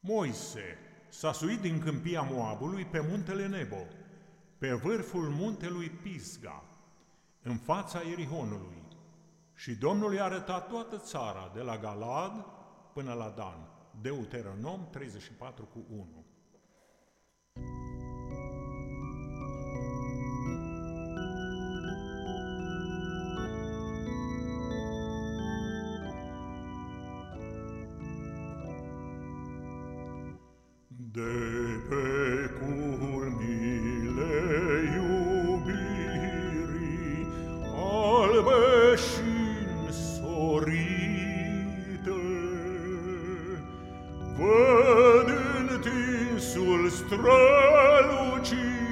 Moise s-a suit din câmpia Moabului pe muntele Nebo, pe vârful muntelui Pisga, în fața Erihonului, și Domnul i-a arătat toată țara, de la Galad până la Dan. Deuteronom 34 cu 1. De pecul mile iubiri albe veșin sorite. Văd întinsul strălucit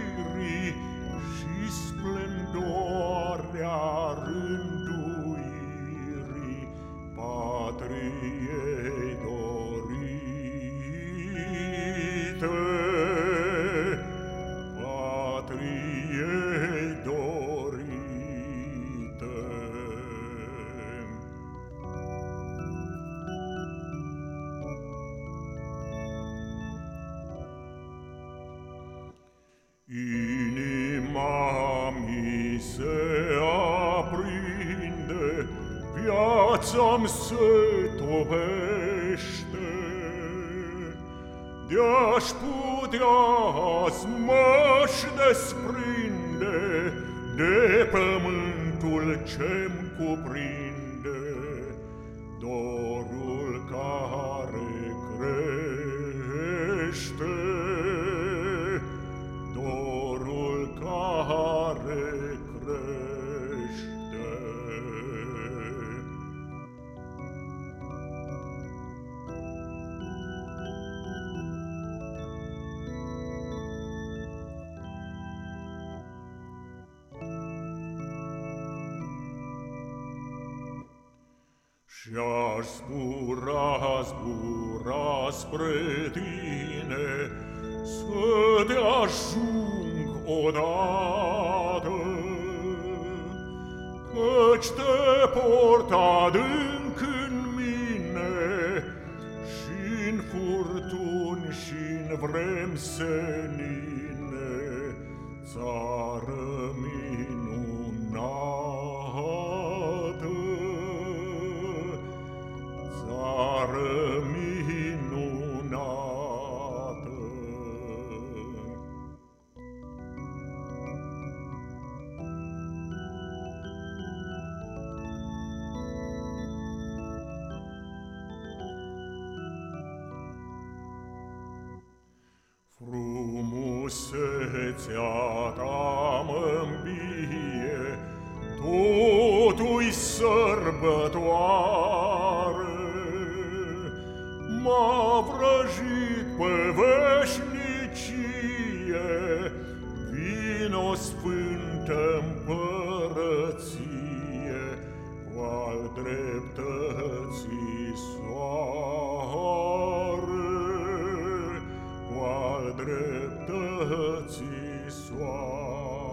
viața-mi se topește, De-aș putea azi m-aș desprinde De pământul ce-mi cuprinde. Dorul Și-aș zbura, zbura spre tine, Să te ajung odată, Căci te port adânc în mine, Și-n furtuni și-n vrem senine, Țară mine. Frumusețea ta mă-mbie, totul-i sărbătoare. M-a vrăjit pe veșnicie, vino sfântă împărăție, cu al dreptății soare, cu ti soit